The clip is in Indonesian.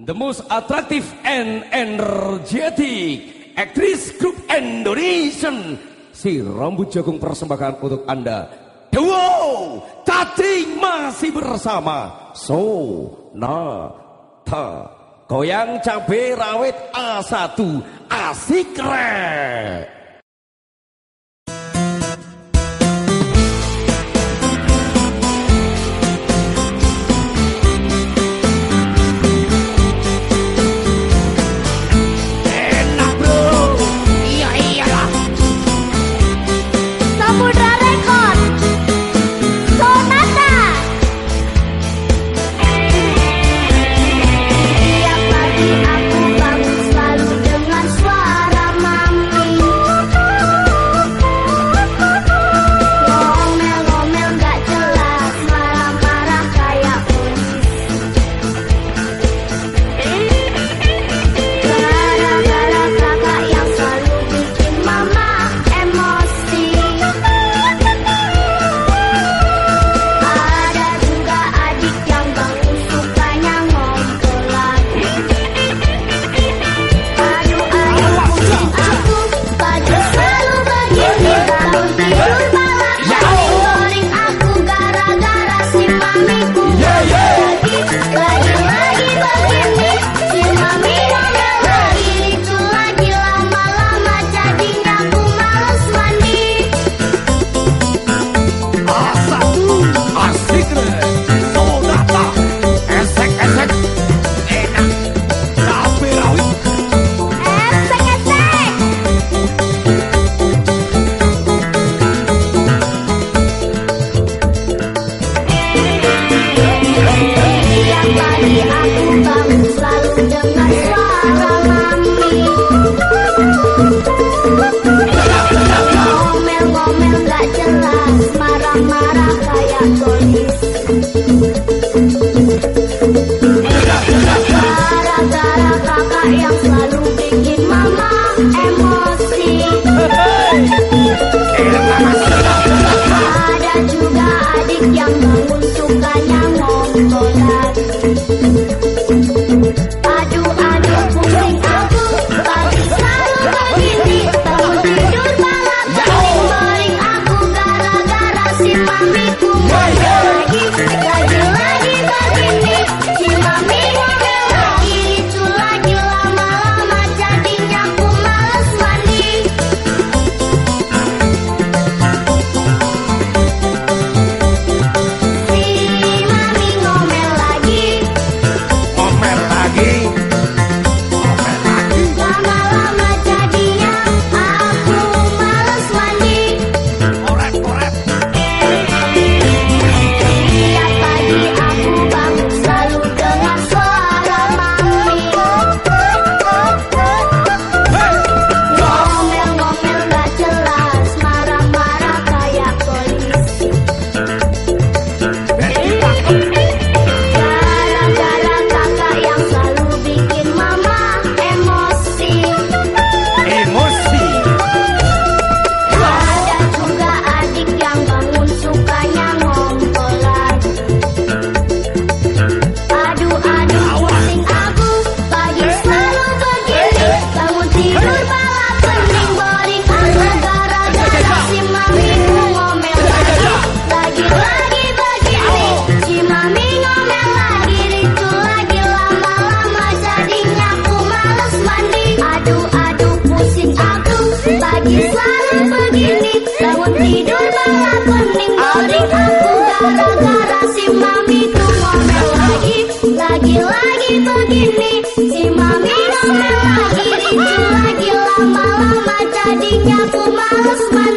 The most attractive and energetic actress group Indonesian. Si rambut jagung persembahan untuk anda. Duo Cacing masih bersama. So Na Ta Goyang cabai rawit A1 Asik rek kakak yang selalu bikin mama emosi. Ada juga adik yang bangun sukanya ngompolan Misalnya begini Bangun tidur malah pening Boring aku gara-gara si mami ku mau lagi Lagi-lagi begini Si mami ngomel lagi Rindu lagi lama-lama jadinya ku males mati